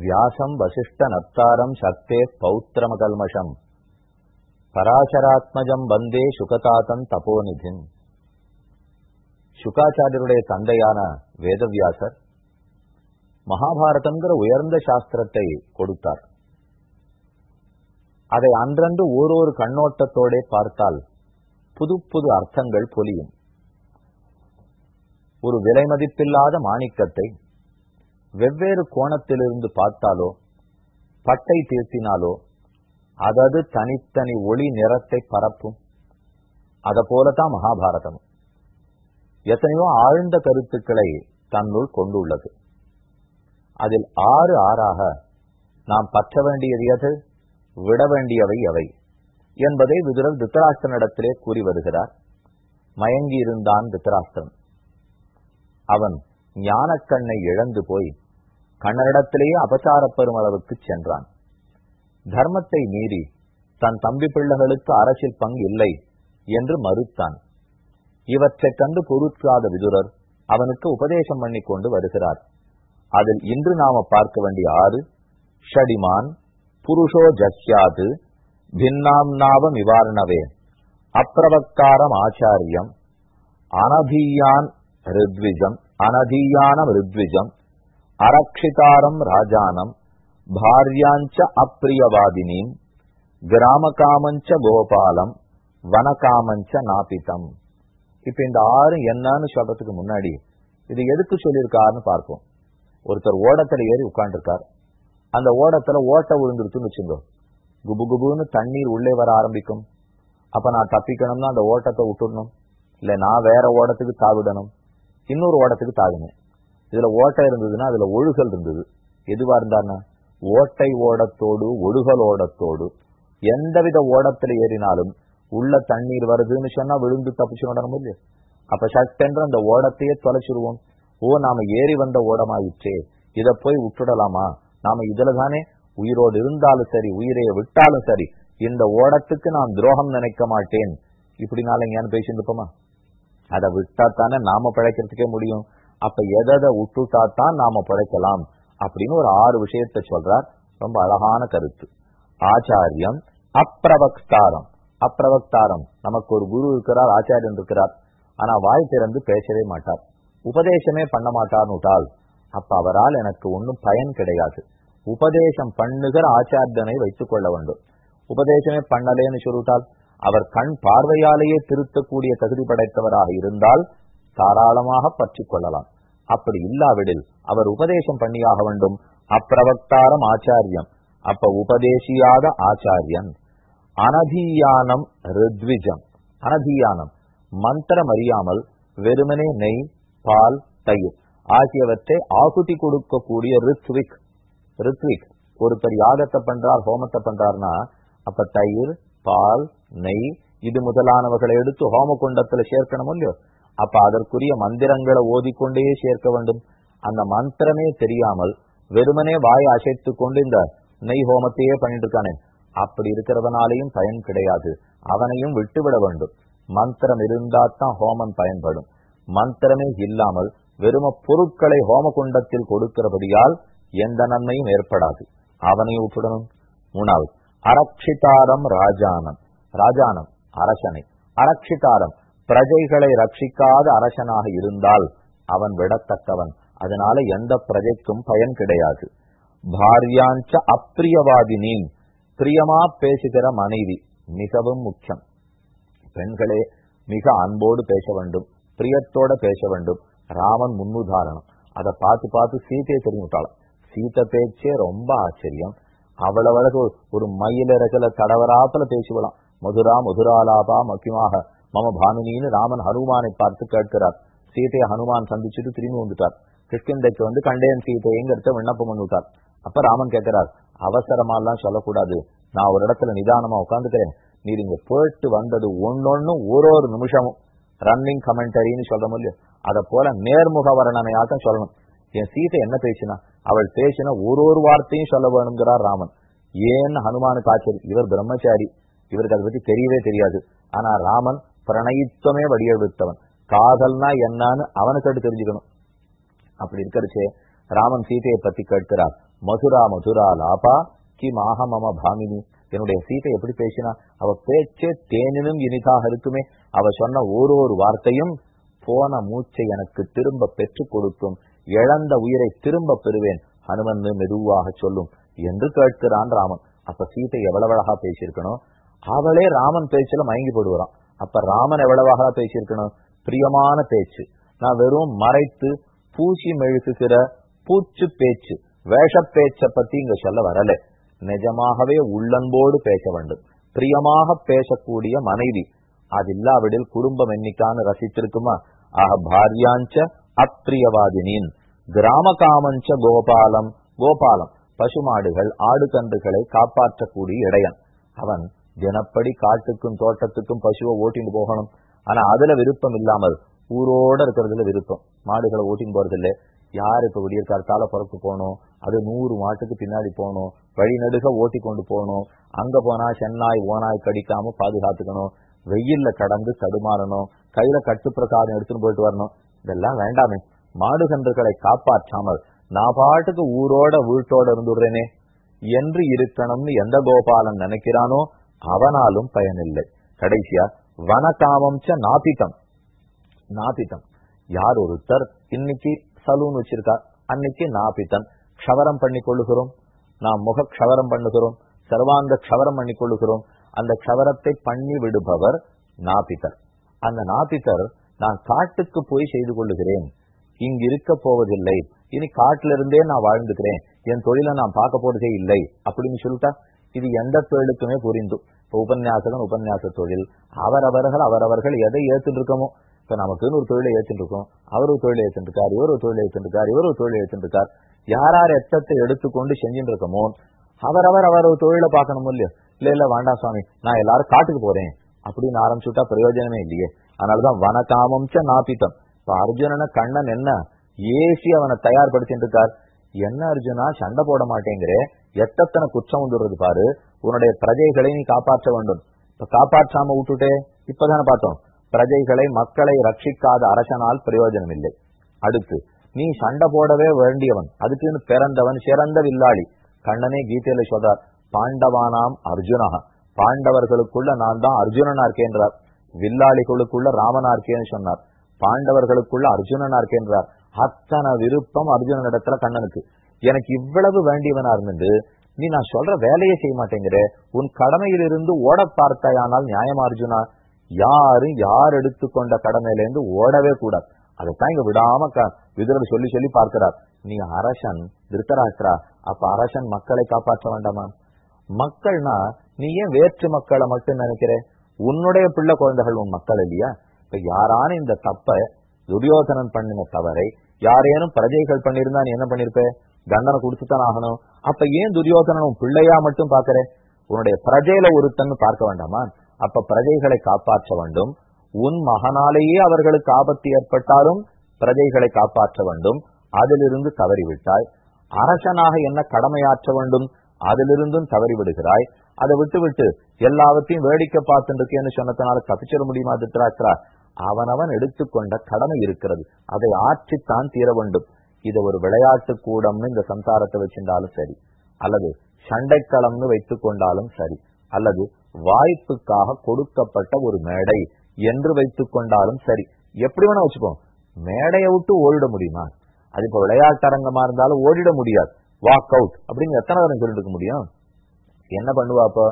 வியாசம் வசிஷ்ட நப்தாரம் சக்தே பௌத்திரமகல்மஷம் பராசராத்மஜம் வந்தே சுகதாதன் தபோநிதின் சுகாச்சாரியருடைய தந்தையான வேதவியாசர் மகாபாரதங்கிற உயர்ந்த சாஸ்திரத்தை கொடுத்தார் அதை அன்றன்று ஓரொரு கண்ணோட்டத்தோட பார்த்தால் புது புது அர்த்தங்கள் பொலியும். ஒரு விலை மதிப்பில்லாத மாணிக்கத்தை வெவ்வேறு கோணத்திலிருந்து பார்த்தாலோ பட்டை தீர்த்தினாலோ அதது தனித்தனி ஒளி நிறத்தை பரப்பும். அத போலதான் மகாபாரதம். எத்தனையோ ஆழ்ந்த கருத்துக்களை தன்னுள் கொண்டுள்ளது. அதில் ஆறு ஆறாக நாம் பற்ற வேண்டியது எது? விட வேண்டியவை எவை? என்பதை விதுரர் திருத்தராஷ்டிரனிடத்திலே கூறி வருகிறார். மயங்கி இருந்தான் திருத்தராஷ்டிரன். அவன் ஞானக்கண்ணை இழந்து போய் கண்ணனிடத்திலேயே அபசாரப்பெறும் அளவுக்கு சென்றான். தர்மத்தை மீறி தன் தம்பி பிள்ளைகளுக்கு அரசியல் பங்கு இல்லை என்று மறுத்தான். இவற்றைக் கண்டு பொருட்காத விதுரர் அவனுக்கு உபதேசம் பண்ணி கொண்டு வருகிறார். அதில் இன்று நாம பார்க்க வேண்டிய ஆறு ஷடிமான் புருஷோ ஜஸ்யாது பின்னாம் நாவ நிவாரணவே அப்பிரவக்காரம் ஆச்சாரியம் அனதீயான் ரித்விஜம் அனதீயானம் ரித்விஜம் அரக்ஷிதாரம் ராஜானம் பாரியாஞ்ச அப்பிரியவாதினீம் கிராமகாமஞ்ச கோபாலம் வனகாமஞ்ச நாபிதம் இப்ப இந்த ஆறு என்னன்னு சொல்றதுக்கு முன்னாடி இது எதுக்கு சொல்லியிருக்காருன்னு பார்ப்போம். ஒருத்தர் ஓடத்துல ஏறி உட்காந்துருக்கார் அந்த ஓடத்துல ஓட்ட விழுந்துருச்சுன்னு வச்சுங்க குபு குபுன்னு தண்ணீர் உள்ளே வர ஆரம்பிக்கும். அப்ப நான் தப்பிக்கணும்னா அந்த ஓட்டத்தை விட்டுடணும். இல்ல நான் வேற ஓடத்துக்கு தாவிடணும். இன்னொரு ஓடத்துக்கு தாவினேன். இதுல ஓட்டை இருந்ததுன்னா அதுல ஒழுகல் இருந்தது. எதுவா இருந்தாருன்னா ஓட்டை ஓடத்தோடு ஒழுகல் ஓடத்தோடு எந்தவித ஓடத்துல ஏறினாலும் உள்ள தண்ணீர் வருதுன்னு சொன்னா விழுந்து தப்பிச்சு விடணும் இல்லையா? அப்ப சட்டென்று அந்த ஓடத்தையே தொலைச்சிருவோம். ஓ நாம ஏறி வந்த ஓடமாயிற்றே இத போய் விட்டுடலாமா? நாம இதுல தானே உயிரோடு இருந்தாலும் சரி உயிரைய விட்டாலும் சரி இந்த ஓடத்துக்கு நான் துரோகம் நினைக்க மாட்டேன். இப்படினால ஏன் ஏன்னு அதை விட்டா தானே நாம பிழைக்கிறதுக்கே முடியும். அப்ப எதை விட்டுட்டா தான் நாம பிழைக்கலாம் அப்படின்னு ஒரு ஆறு விஷயத்த சொல்றார். ரொம்ப அழகான கருத்து. ஆச்சாரியம் அப்பிரவக்தாரம் அப்பிரவக்தாரம் நமக்கு ஒரு குரு இருக்கிறார் ஆச்சாரியன் இருக்கிறார். ஆனா வாய் திறந்து பேசவே மாட்டார். உபதேசமே பண்ண மாட்டார்னுட்டால் அப்ப அவரால் எனக்கு ஒன்றும் பயன் கிடையாது. உபதேசம் பண்ணுகிற ஆச்சாரியனை வைத்துக் கொள்ள வேண்டும். உபதேசமே பண்ணலேன்னு சொல்லிவிட்டால் அவர் கண் பார்வையாலேயே திருத்தக்கூடிய தகுதி படைத்தவராக இருந்தால் தாராளமாக பற்றி கொள்ளலாம் அப்படி இல்லாவிடில் அவர் உபதேசம் பண்ணியாக வேண்டும். அப்பிரவக்தாரம் ஆச்சாரியம். அப்ப உபதேசியாத ஆச்சாரியன். அனதியானம் ரித்விஜம். அனதியானம். மந்திரம் அறியாமல் வெறுமனே நெய் பால் தயிர் ஆகியவற்றை ஆகுதி கொடுக்கக்கூடிய ரித்விக். ரித்விக். ஒருத்தர் யாகத்தை பண்றார் ஹோமத்தை பண்றார்னா அப்ப தயிர் பால் நெய் இது முதலானவர்களை எடுத்து ஹோம குண்டத்துல சேர்க்கணும் இல்லையோ? அப்ப அதற்குரிய மந்திரங்களை ஓதிக்கொண்டே சேர்க்க வேண்டும். அந்த மந்திரமே தெரியாமல் வெறுமனே வாயை அசைத்து கொண்டு இந்த நெய் ஹோமத்தையே பண்ணிட்டு இருக்கானே. அப்படி இருக்கிறவனாலையும் பயன் கிடையாது. அவனையும் விட்டுவிட வேண்டும். மந்திரம் இருந்தாத்தான் ஹோமம் பயன்படும். மந்திரமே இல்லாமல் வெறும பொருட்களை ஹோம குண்டத்தில் கொடுக்கிறபடியால் எந்த நன்மையும் ஏற்படாது. அவனையும் ஒப்பிடணும். மூணாவது அரட்சிதாரம் ராஜானம். ராஜானம் அரசனை. அரட்சிதாரம் பிரஜைகளை ரட்சிக்காத அரசனாக இருந்தால் அவன் விடத்தக்கவன். அதனால எந்த பிரஜைக்கும் பயன் கிடையாது. பாரியாஞ்ச அப்பிரியவாதினி பிரியமா பேசுகிற மனைவி மிகவும் முக்கியம். பெண்களே மிக அன்போடு பேச வேண்டும் பிரியத்தோட பேச வேண்டும். ராமன் முன்னுதாரணம். அதை பார்த்து பார்த்து சீத்தையை தெரிஞ்சுட்டாளாம். சீத்தை பேச்சே ரொம்ப ஆச்சரியம். அவ்வளவு ஒரு மயிலிறகுல தடவராத்துல பேசுவலாம். மதுரா மதுராலாபா முக்கியமாக மம பாமினின்னு ராமன் ஹனுமானை பார்த்து கேட்கிறார். சீதையை ஹனுமான் சந்திச்சுட்டு திரும்பி வந்துட்டார். கிருஷ்ணந்தைக்கு வந்து கண்டேன் சீதையங்கிறத விண்ணப்பம் பண்ணிவிட்டார். அப்ப ராமன் கேட்கிறார் அவசரமா எல்லாம் சொல்லக்கூடாது. நான் ஒரு இடத்துல நிதானமா உட்காந்துக்கிறேன் நீர் இங்க போயிட்டு வந்தது ஒன்னொன்னும் ஒரு ஒரு நிமிஷமும். ரன்னிங் கமெண்டரின்னு சொல்ற முடியும் அதை போல நேர்முக வர்ணனையாட்டம் சொல்லணும். என் சீதை என்ன பேசினா அவள் பேசினா ஒரு ஒரு வார்த்தையும் சொல்ல வேணுங்கிறார் ராமன். ஏன்னு ஹனுமானுக்கு ஆச்சரியம். இவர் பிரம்மச்சாரி. இவருக்கு அதை பத்தி தெரியவே தெரியாது. ஆனா ராமன் பிரணயித்துவமே வடிவெடுத்தவன் காதல்னா என்னன்னு அவனுக்கு தெரிஞ்சுக்கணும். அப்படி இருக்கிறச்சே ராமன் சீதையை பத்தி கேட்கிறார். மதுரா மதுரா லாபா கிம் ஆக மம பாமினி என்னுடைய சீதை எப்படி பேசினா அவ பேச்சே தேனினும் இனிதாக இருக்குமே. அவ சொன்ன ஒரு ஒரு வார்த்தையும் போன மூச்சை எனக்கு திரும்ப பெற்றுக் கொடுக்கும். இழந்த உயிரை திரும்ப பெறுவேன். ஹனுமன் மெதுவாக சொல்லும். என்று கேட்கிறான் ராமன். அப்ப சீதை எவ்வளவு அழகா பேசியிருக்கணும்? அவளே ராமன் பேச்சுல மயங்கி போடுவான் அப்ப ராமன் எவ்வளவாக பேசியிருக்கணும்? பிரியமான பேச்சு. நான் வெறும் மறைத்து பூசி மெழுகுகிற பூச்சு பேச்சு வேஷ பேச்ச பத்தி இங்க சொல்ல வரல. நிஜமாகவே உள்ளன்போடு பேச வேண்டும். பிரியமாக பேசக்கூடிய மனைவி அது இல்லாவிடில் குடும்பம் என்னைக்கான ரசித்திருக்குமா? ஆக பாரியாஞ்ச அப்பிரியவாதினின் கிராம காமஞ்ச கோபாலம் கோபாலம் பசுமாடுகள் ஆடு கன்றுகளை காப்பாற்றக்கூடிய இடையன். அவன் தினப்படி காட்டுக்கும் தோட்டத்துக்கும் பசுவை ஓட்டிட்டு போகணும். ஆனா அதுல விருப்பம் இல்லாமல் ஊரோட இருக்கிறதுல விருப்பம். மாடுகளை ஓட்டின்னு போறது இல்லை யார் இப்ப விடியற்காலத்தால புறப்பு போகணும்? அது நூறு மாட்டுக்கு பின்னாடி போகணும். வழி நடுக ஓட்டி கொண்டு போகணும். அங்க போனா சென்னாய் ஓனாய் கடிக்காம பாதுகாத்துக்கணும். வெயில்ல கடந்து தடுமாறணும். கையில கட்டுப்பிரசாதம் எடுத்துன்னு போயிட்டு வரணும். இதெல்லாம் வேண்டாமே. மாடு கன்றுகளை காப்பாற்றாமல் நான் பாட்டுக்கு ஊரோட வீட்டோட இருந்துடுறேனே. என்று இருக்கணும்னு எந்த கோபாலன் நினைக்கிறானோ அவனாலும் பயனில்லை. கடைசியா வனகாமம் ச நாபிதம் நாபிதம் யார் ஒருத்தர் இன்னைக்கு சலூன் வச்சிருக்கா? அன்னைக்கு நாபிதன் க்ஷவரம் பண்ணி கொள்ளுகிறோம். நாம் முக க்ஷவரம் பண்ணுகிறோம். சர்வாங்க க்ஷவரம் பண்ணி கொள்ளுகிறோம். அந்த க்ஷவரத்தை பண்ணி விடுபவர் நாபித்தர் அந்த நாபித்தர் நான் காட்டுக்கு போய் செய்து கொள்ளுகிறேன். இங்கு இருக்க போவதில்லை. இனி காட்டிலிருந்தே நான் வாழ்ந்துக்கிறேன். என் தொழிலை நான் பார்க்க போறதே இல்லை. அப்படின்னு சொல்லிட்டா இது எந்த தொழிலுக்குமே புரிந்தும் இப்போ உபன்யாசகன் உபன்யாச தொழில். அவரவர்கள் அவரவர்கள் எதை ஏத்துட்டு இருக்கமோ இப்ப நமக்குன்னு ஒரு தொழிலை ஏத்துட்டு இருக்கோம் அவர் ஒரு தொழிலை ஏத்துட்டு இருக்கார் இவர் ஒரு தொழிலை ஏத்துட்டு இருக்கார் இவர் ஒரு தொழிலை ஏத்துட்டு இருக்கார் யார் யார் எத்தத்தை எடுத்துக்கொண்டு செஞ்சுட்டு இருக்கமோ அவரவர் அவர் ஒரு தொழிலை பார்க்கணும் இல்லையோ? இல்ல இல்ல வேண்டாம் சுவாமி. நான் எல்லாரும் காட்டுக்கு போறேன். அப்படின்னு ஆரம்பிச்சுட்டா பிரயோஜனமே இல்லையே. அதனாலதான் வனகாமம் ச நாபித்தம் இப்ப அர்ஜுனன கண்ணன் என்ன? ஏசி அவனை தயார்படுத்திட்டு இருக்கார் என்ன அர்ஜுனா? சண்டை போட மாட்டேங்கிறே. எத்தத்தனை குற்றம் வந்துடுறது பாரு. உன்னுடைய பிரஜைகளை நீ காப்பாற்ற வேண்டும். இப்ப காப்பாற்றாம விட்டுட்டே இப்பதானே பார்த்தோம். பிரஜைகளை மக்களை ரட்சிக்காத அரசனால் பிரயோஜனம் இல்லை அடுத்து நீ சண்டை போடவே வேண்டியவன். அதுக்குன்னு பிறந்தவன் சிறந்த வில்லாளி. கண்ணனே கீதையில சொல்றார் பாண்டவானாம் அர்ஜுனக பாண்டவர்களுக்குள்ள நான் தான் அர்ஜுனனா இருக்கேன்றார். வில்லாளிகளுக்குள்ள ராமனா இருக்கேன்னு சொன்னார். பாண்டவர்களுக்குள்ள அர்ஜுனனா இருக்கேன்றார். அத்தனை விருப்பம் அர்ஜுனன் இடத்துல கண்ணனுக்கு. எனக்கு இவ்வளவு வேண்டியவனா இருந்து நீ நான் சொல்ற வேலையை செய்ய மாட்டேங்கிற உன் கடமையிலிருந்து ஓட பார்த்தாயானால் நியாயமா அர்ஜுனா யாரும் யார் எடுத்துக்கொண்ட கடமையிலேருந்து ஓடவே கூடாது. அதைத்தான் இங்க விடாம விதுரர் சொல்லி சொல்லி பார்க்கிறார். நீ அரசன் திருத்தராஷ்டிரா அப்ப அரசன் மக்களை காப்பாற்ற வேண்டாமா? மக்கள்னா நீ ஏன் வேற்று மக்களை மட்டும் நினைக்கிற? உன்னுடைய பிள்ளை குழந்தைகள் உன் மக்கள் இல்லையா? இப்ப யாரான இந்த தப்ப துரியோதனன் பண்ணின தவறை யாரேனும் பிரஜைகள் பண்ணிருந்தா நீ என்ன பண்ணிருப்ப தண்டனை கொடுத்துத்தான் ஆகணும். அப்ப ஏன் துரியோதனன் பிள்ளையா மட்டும் பாக்குற உன்னுடைய பிரஜையில ஒருத்தன் பார்க்க வேண்டாமா? அப்ப பிரஜைகளை காப்பாற்ற வேண்டும். உன் மகனாலேயே அவர்களுக்கு ஆபத்து ஏற்பட்டாலும் பிரஜைகளை காப்பாற்ற வேண்டும். அதிலிருந்து தவறிவிட்டாய். அரசனாக என்ன கடமையாற்ற வேண்டும்? அதிலிருந்தும் தவறி விடுகிறாய் அதை விட்டு விட்டு எல்லாவற்றையும் வேடிக்கை பார்த்துட்டு இருக்கேன்னு சொன்னதுனால தப்பிச்சிட முடியுமா திருத்தராஷ்டிரா அவனவன் எடுத்துக்கொண்ட கடமை இருக்கிறது. அதை ஆற்றித்தான் தீர வேண்டும். இதை ஒரு விளையாட்டு கூடம்னு இந்த சம்சாரத்தை வச்சிருந்தாலும் சரி அல்லது சண்டைக்களம்னு வைத்துக்கொண்டாலும் சரி அல்லது வாய்ப்புக்காக கொடுக்கப்பட்ட ஒரு மேடை என்று வைத்துக்கொண்டாலும் சரி எப்படி வேணா வச்சுப்போம் மேடையை விட்டு ஓடிட முடியுமா? அது இப்ப விளையாட்டரங்கமா இருந்தாலும் ஓடிட முடியாது. வாக் அவுட் அப்படின்னு எத்தனை தரம் சொல்லிட்டு இருக்க முடியும்? என்ன பண்ணுவா அப்போ?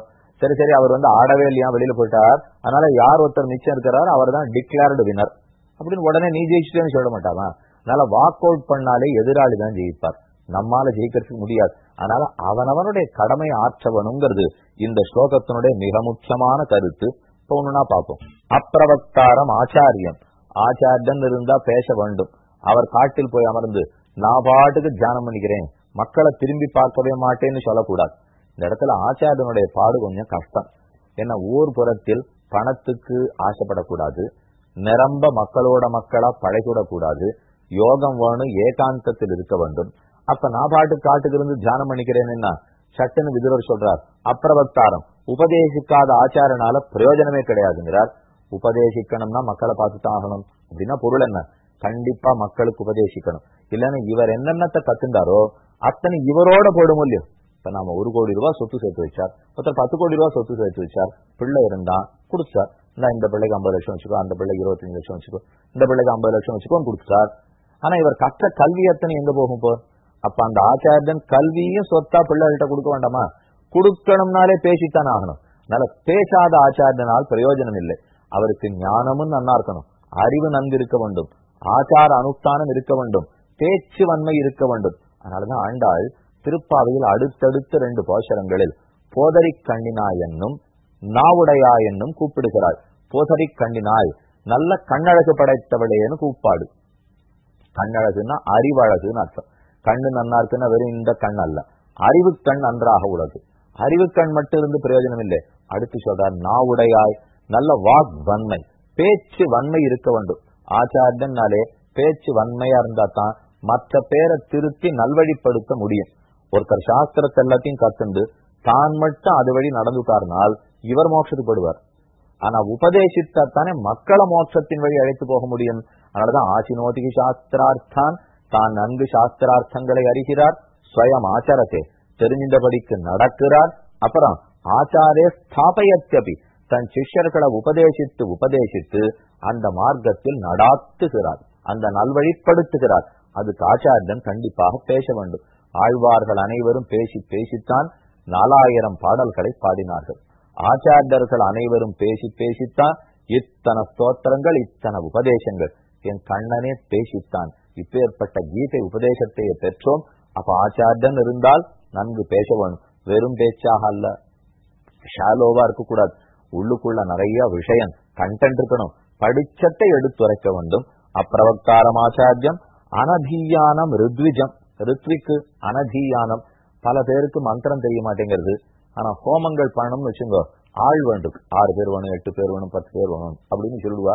சரி சரி அவர் வந்து ஆடவே இல்லையா? வெளியில போயிட்டார். அதனால யார் ஒருத்தர் மிச்சம் இருக்கிறார் அவர் தான் டிக்ளேர்டு வினர் அப்படின்னு உடனே நீ ஜெயிச்சுட்டேன்னு சொல்ல மாட்டாமா அதனால வாக் அவுட் பண்ணாலே எதிராளி தான் ஜெயிப்பார். நம்மால ஜெயிக்கிறதுக்கு முடியாது. அதனால அவனவனுடைய கடமை ஆற்றவனுங்கிறது இந்த ஸ்லோகத்தினுடைய மிக முக்கியமான கருத்து. இப்ப ஒண்ணுனா பார்ப்போம். அப்பிரவக்தாரம் ஆச்சாரியம். ஆச்சாரியன் இருந்தா பேச வேண்டும். அவர் காட்டில் போய் அமர்ந்து நான் பாட்டுக்கு தியானம் பண்ணிக்கிறேன். மக்களை திரும்பி பார்க்கவே மாட்டேன்னு சொல்லக்கூடாது. இந்த இடத்துல ஆச்சாரியனுடைய பாடு கொஞ்சம் கஷ்டம். ஏன்னா ஊர் புறத்தில் பணத்துக்கு ஆசைப்படக்கூடாது. நிரம்ப மக்களோட மக்களா பழகிவிடக்கூடாது யோகம் வேணும் ஏகாந்தத்தில் இருக்க வேண்டும். அப்ப நான் பாட்டு காட்டுக்கு இருந்து தியானம் பண்ணிக்கிறேன்னா சட்டுன்னு விதுரர் சொல்றார் அப்பிரவக்தாரம் உபதேசிக்காத ஆச்சாரனால பிரயோஜனமே கிடையாதுங்கிறார். உபதேசிக்கணும்னா மக்களை பார்த்துதான் ஆகணும். அப்படின்னா பொருள் என்ன? கண்டிப்பா மக்களுக்கு உபதேசிக்கணும். இல்லைன்னா இவர் என்னென்னத்தை கத்துண்டாரோ அத்தனை இவரோட போடும் இல்லையோ. இப்ப நாம ஒரு கோடி ரூபாய் சொத்து சேர்த்து வச்சார் ஒருத்தர் பத்து கோடி ரூபாய் சொத்து சேர்த்து வச்சார் பிள்ளை இருந்தா கொடுத்தார். இந்த இந்த பிள்ளைக்கு ஐம்பது லட்சம் வச்சுக்கோ அந்த பிள்ளைக்கு இருபத்தஞ்சு லட்சம் வச்சுக்கோ இந்த பிள்ளைக்கு ஐம்பது லட்சம் வச்சுக்கோன்னு கொடுத்தார் ஆனா இவர் கற்ற கல்வி அத்தனை எங்க போகும் போ அப்ப அந்த ஆச்சாரியன் கல்வியும் சொத்தா பிள்ளைகிட்ட கொடுக்க வேண்டாமா? கொடுக்கணும்னாலே பேசித்தான் ஆகணும். அதனால பேசாத ஆச்சாரியனால் பிரயோஜனம் இல்லை. அவருக்கு ஞானமும் நன்னா இருக்கணும் அறிவு நன்கு இருக்க வேண்டும். ஆச்சார அனுஷ்டானம் இருக்க வேண்டும். பேச்சு வன்மை இருக்க வேண்டும். அதனாலதான் ஆண்டாள் திருப்பாவையில் அடுத்தடுத்த ரெண்டு போஷரங்களில் போதரி கண்ணினாய் என்னும் நாவுடையா என்னும் கூப்பிடுகிறாள். போதரி கண்ணினாய் நல்ல கண்ணழகு படைத்தவளேன்னு கூப்பாடு. கண்ணழகுன்னா அறிவழகுன்னு அர்த்தம். கண்ணு நன்னா இருக்குன்னா வெறும் இந்த கண் அல்ல. அறிவு கண் நன்றாக உள்ளது அறிவு கண் மட்டும் இருந்து பிரயோஜனம் இல்லை அடுத்து சொல்றார் நாவுடையாய் நல்ல வாக் வன்மை பேச்சு வன்மை இருக்க வேண்டும். ஆச்சாரியன்னாலே பேச்சு வன்மையா இருந்தா தான் மற்ற பேரை திருத்தி நல்வழிப்படுத்த முடியும். ஒருத்தர் சாஸ்திரத்தை எல்லாத்தையும் கத்துண்டு தான் மட்டும் அது வழி நடந்துட்டார்னால் இவர் மோட்சத்துக்கு படுவார் ஆனா உபதேசித்தானே மக்களை மோட்சத்தின் வழி அழைத்து போக முடியும். அதனாலதான் ஆசினோதிகி சாஸ்திரார்த்தான் தான் நன்கு சாஸ்திரார்த்தங்களை அறிகிறார் ஸ்வயம் ஆச்சாரத்தை தெரிஞ்சபடிக்கு நடக்கிறார். அப்புறம் ஆச்சாரே ஸ்தாபயத்தபி தன் சிஷ்யர்களை உபதேசித்து உபதேசித்து அந்த மார்க்கத்தில் நடாத்துகிறார் அந்த நல்வழிப்படுத்துகிறார். அதுக்கு ஆச்சாரியன் கண்டிப்பாக பேச வேண்டும். ஆழ்வார்கள் அனைவரும் பேசி பேசித்தான் நாலாயிரம் பாடல்களை பாடினார்கள். ஆச்சாரியர்கள் அனைவரும் பேசி பேசித்தான் இத்தனை ஸ்தோத்திரங்கள் இத்தனை உபதேசங்கள். என் கண்ணனே பேசித்தான். இப்பேற்பட்ட கீதை உபதேசத்தை பெற்றோம். அப்ப ஆச்சாரியன் இருந்தால் நன்கு பேச வேணும் வெறும் பேச்சாக அல்ல. ஷாலோவா இருக்கக்கூடாது. உள்ளுக்குள்ள நிறைய விஷயம் கண்டென்ட் இருக்கணும். படிச்சத்தை எடுத்துரைக்க வேண்டும். அப்பிரவக்தாரம் ஆச்சாரியம் அனதீயானம் ரித்விஜம். ரித்விக்கு அனதீயானம். பல பேருக்கு மந்திரம் தெரிய மாட்டேங்கிறது. ஆனா ஹோமங்கள் பண்ணணும்னு வச்சுங்க ஆள் வேண்டும். ஆறு பேர் வேணும் எட்டு பேர் வேணும் பத்து பேர் வேணும் அப்படின்னு சொல்லுவா.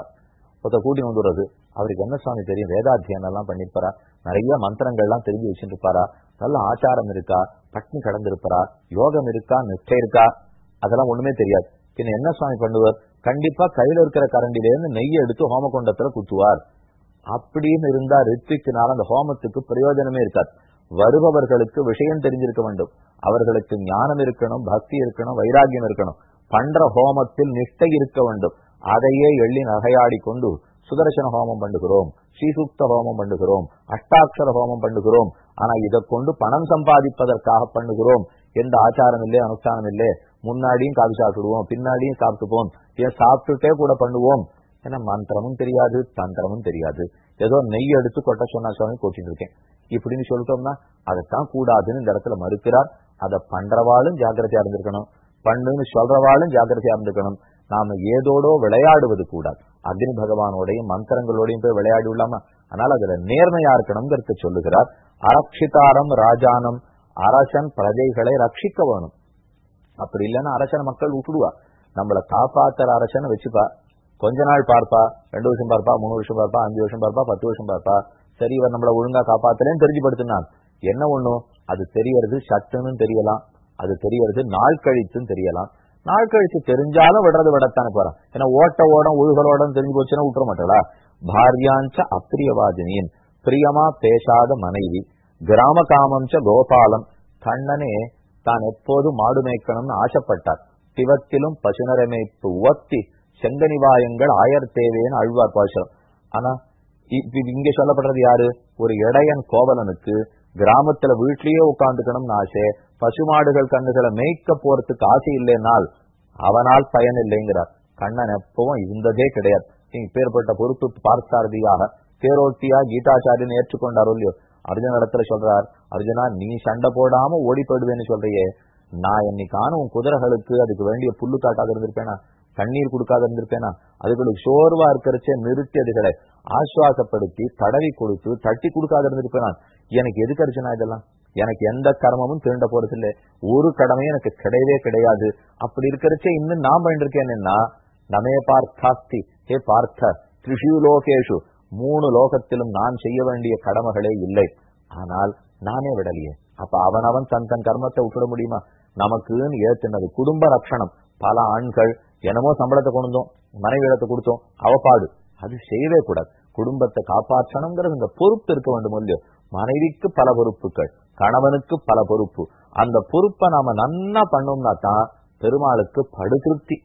ஒருத்த கூட்டி வந்துடுறது. அவருக்கு என்ன சுவாமி தெரியும்? வேதாத்தியானம் எல்லாம் பண்ணிருப்பாரா? நிறைய மந்திரங்கள்லாம் தெரிஞ்சு வச்சுட்டு இருப்பாரா நல்ல ஆச்சாரம் இருக்கா? பட்னி கடந்திருப்பாரா? யோகம் இருக்கா? நிஷ்டை இருக்கா? அதெல்லாம் ஒண்ணுமே தெரியாது. பின்ன என்ன சுவாமி பண்ணுவார்? கண்டிப்பா கையில இருக்கிற கரண்டிலேருந்து நெய்யை எடுத்து ஹோமகுண்டத்துல குத்துவார். அப்படின்னு இருந்தா ரித்விக்கினால அந்த ஹோமத்துக்கு பிரயோஜனமே இருக்காது. வருபவர்களுக்கு விஷயம் தெரிஞ்சிருக்க வேண்டும். அவர்களுக்கு ஞானம் இருக்கணும் பக்தி இருக்கணும் வைராகியம் இருக்கணும். பண்ற ஹோமத்தில் நிஷ்டை இருக்க வேண்டும். அதையே எள்ளி நகையாடி கொண்டு சுதர்சன ஹோமம் பண்ணுகிறோம் ஸ்ரீசூக்த ஹோமம் பண்ணுகிறோம் அஷ்டாட்சர ஹோமம் பண்ணுகிறோம். ஆனா இதை கொண்டு பணம் சம்பாதிப்பதற்காக பண்ணுகிறோம் எந்த ஆச்சாரம் இல்லை அனுஷ்டானம் இல்லை முன்னாடியும் காபி சாப்பிடுவோம் பின்னாடியும் சாப்பிட்டுப்போம் ஏன் சாப்பிட்டுட்டே கூட பண்ணுவோம். ஏன்னா மந்திரமும் தெரியாது தந்திரமும் தெரியாது. ஏதோ நெய் எடுத்து கொட்ட சொன்னா சுவாமி கோச்சிட்டு இருக்கேன். இப்படின்னு சொல்லிட்டோம்னா அதைத்தான் கூடாதுன்னு இந்த இடத்துல மறுக்கிறார். அதை பண்றவாளும் ஜாக்கிரதையா இருந்திருக்கணும். பண்ணுன்னு சொல்றவாளும் ஜாக்கிரதையா இருந்திருக்கணும். நாம ஏதோடோ விளையாடுவது கூடாது. அக்னி பகவானோடையும் மந்திரங்களோடையும் போய் விளையாடி விடலாமா ஆனால் அதுல நேர்மையா இருக்கணுங்கிறத சொல்லுகிறார். அரட்சிதாரம் ராஜானம் அரசன் பிரஜைகளை ரட்சிக்க வேணும். அப்படி இல்லைன்னா அரசன் மக்கள் விட்டுடுவா நம்மளை காப்பாத்துற அரசனை வச்சுப்பா. கொஞ்ச நாள் பார்ப்பா ரெண்டு வருஷம் பார்ப்பா மூணு வருஷம் பார்ப்பா அஞ்சு வருஷம் பார்ப்பா பத்து வருஷம் பார்ப்பா. சரி இவர் நம்மளை ஒழுங்கா காப்பாத்தலன்னு தெரிஞ்சுப்படுத்தினான். என்ன ஒண்ணும் அது தெரியறது சட்டுன்னு தெரியலாம். அது தெரியறது நாள் கழித்துன்னு தெரியலாம். நாள் கழிச்சு தெரிஞ்சாலும் விடுறது விடத்தானே போறான் ஏன்னா ஓட்ட ஓடம் உழுகலோடம் தெரிஞ்சு போச்சுன்னா விட்டுற மாட்டாளா? பாரியாஞ்ச அப்பிரியவாதினியின் பிரியமா பேசாத மனைவி கிராம காமம்ச கோபாலம் கண்ணனே தான் எப்போது மாடு மேய்க்கணும்னு ஆசைப்பட்டார். சிவத்திலும் பசுநரமைப்பு உவத்தி செங்கனிவாயங்கள் ஆயர் தேவைன்னு அழ்வார் பாசுரம். ஆனா இங்க சொல்லப்படுறது யாரு? ஒரு இடையன் கோவலனுக்கு கிராமத்துல வீட்லயே உட்காந்துக்கணும்னு ஆசை பசுமாடுகள் கண்ணுகளை மேய்க்க போறதுக்கு ஆசை இல்லைனால் அவனால் பயன் இல்லைங்கிறார். கண்ணன் எப்பவும் இருந்ததே கிடையாது. நீங்க பேர்பட்ட பொறுப்பு பார்த்தாரதியாக தேரோட்டியா கீதாச்சாரியன் ஏற்றுக்கொண்டார் இல்லையோ? அர்ஜுன இடத்துல சொல்றார் அர்ஜுனா நீ சண்டை போடாம ஓடி போயிடுவேன்னு சொல்றியே. நான் என்னைக்கான உன் குதிரைகளுக்கு அதுக்கு வேண்டிய புல்லு காட்டாத இருந்திருப்பேனா? தண்ணீர் கொடுக்காத இருந்திருப்பேனா? அதுகளுக்கு சோர்வா இருக்கிறச்சே நிறுத்தி அதுகளை ஆசுவாசப்படுத்தி தடவி கொடுத்து தட்டி கொடுக்காத இருந்திருப்பேனா? எனக்கு எதுக்கு அர்ஜுனா இதெல்லாம்? எனக்கு எந்த கர்மமும் திருண்ட போறது இல்லை ஒரு கடமையும் எனக்கு கிடையவே கிடையாது. அப்படி இருக்கிறச்சே இன்னும் நான் பண்ணிருக்கேன்னா நமே பார்த்தாஸ்தி. ஹே பார்த்த திரிஷு லோகேஷு. மூணு லோகத்திலும் நான் செய்ய வேண்டிய கடமைகளே இல்லை. ஆனால் நானே விடலையே. அப்ப அவன் அவன் தன் தன் கர்மத்தை விட்டுட முடியுமா? நமக்குன்னு ஏத்துனது குடும்ப ரட்சணம் பல ஆண்கள் என்னமோ சம்பளத்தை கொண்டோம் மனைவி இடத்தை கொடுத்தோம் அவப்பாடு அது செய்யவே கூடாது. குடும்பத்தை காப்பாற்றணுங்கிறது இந்த பொறுப்பு இருக்க வேண்டும் இல்லையோ? மனைவிக்கு பல பொறுப்புகள் கணவனுக்கு பல பொறுப்பு. அந்த பொறுப்பை நாம நன்னா பண்ணோம்னா தான் பெருமாளுக்கு படு திருப்தி.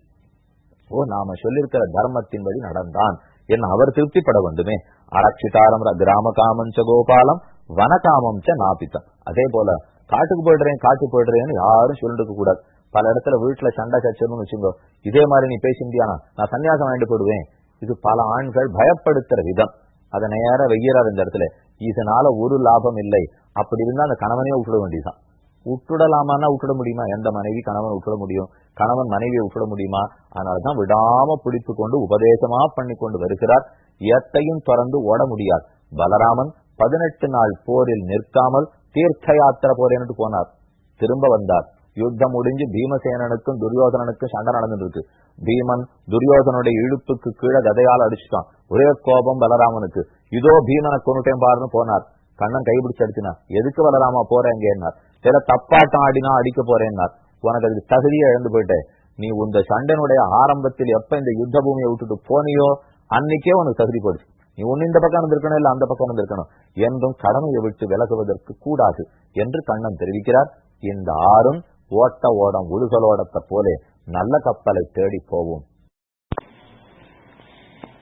ஓ நாம சொல்லியிருக்கிற தர்மத்தின்படி நடந்தான். என்ன அவர் திருப்திப்பட வேண்டுமே அரட்சிதாரம் கிராம காமஞ்ச கோபாலம் வனகாமம் ச நாபித்தம் அதே போல காட்டுக்கு போயிடுறேன் காட்டு போயிடுறேன்னு யாரும் சொல்லிட்டு கூடாது. பல இடத்துல வீட்டுல சண்டை சச்சரவுன்னு வச்சுக்கோ. இதே மாதிரி நீ பேசிண்டியானா நான் சன்னியாசம் வாங்கிட்டு போடுவேன் இது பல ஆண்கள் பயப்படுத்துற விதம். அதை நேர வெய்யறார் இந்த இடத்துல. இதனால ஒரு லாபம் இல்லை. அப்படி இருந்தா அந்த கணவனே விட்டுட வேண்டியதுதான். விட்டுடலாமான்னா விட்டுட முடியுமா? எந்த மனைவி கணவன் விட்டுட முடியும்? கணவன் மனைவியை விட்டுட முடியுமா? அதனாலதான் விடாம பிடித்து கொண்டு உபதேசமா பண்ணி கொண்டு வருகிறார். எத்தையும் தொடர்ந்து ஓட முடியாது. பலராமன் பதினெட்டு நாள் போரில் நிற்காமல் தீர்த்த யாத்திரை போறேன்னு போனார். திரும்ப வந்தார். யுத்தம் முடிஞ்சு பீமசேனனுக்கும் துரியோதனனுக்கும் சண்டை நடந்துருக்கு பீமன் துரியோதனுடைய இழுப்புக்கு கீழே கதையால் அடிச்சுட்டான். ஒரே கோபம் பலராமனுக்கு. இதோ பீமனை கொண்டுட்டேன் பாருன்னு போனார். கண்ணன் கைபிடிச்சு அடிச்சுனா எதுக்கு வளராமா போறேங்கன்னார் சில தப்பாட்டம் ஆடினா அடிக்க போறேன்னார் உனக்கு அதுக்கு தகுதியை இழந்து போயிட்டே நீ உந்த சண்டனுடைய ஆரம்பத்தில் எப்ப இந்த யுத்த பூமியை விட்டுட்டு போனியோ அன்னைக்கே உனக்கு தகுதி போடுச்சு நீ ஒன்னு இந்த பக்கம் இருந்திருக்கணும் இல்ல அந்த பக்கம் இருந்திருக்கணும் என்றும் கடமையை விட்டு விலகுவதற்கு கூடாது என்று கண்ணன் தெரிவிக்கிறார். இந்த ஆறும் ஓட்ட ஓடம் உருகலோடத்தை போலே நல்ல கப்பலை தேடி போவோம்.